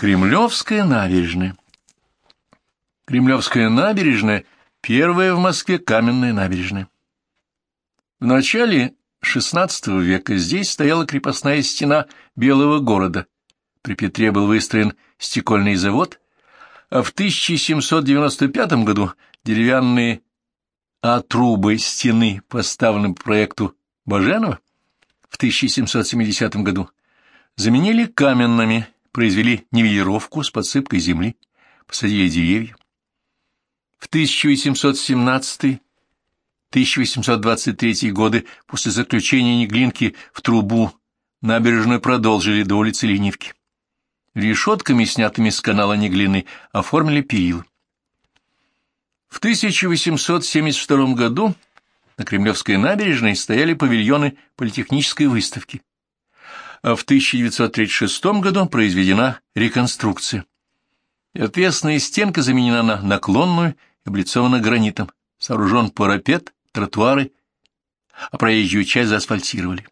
Кремлевская набережная Кремлевская набережная — первая в Москве каменная набережная. В начале XVI века здесь стояла крепостная стена Белого города. При Петре был выстроен стекольный завод, а в 1795 году деревянные отрубы стены, поставленные по проекту Баженова в 1770 году, заменили каменными, произвели нивелировку с подсыпкой земли, посадили деревья. В 1817-1823 годы после заключения Неглинки в трубу набережную продолжили до улицы Ленивки. Решетками, снятыми с канала Неглины, оформили перила. В 1872 году на Кремлевской набережной стояли павильоны политехнической выставки, а в 1936 году произведена реконструкция. Отвесная стенка заменена на наклонную и облицована гранитом, сооружен парапет, тротуары, а проезжую часть заасфальтировали.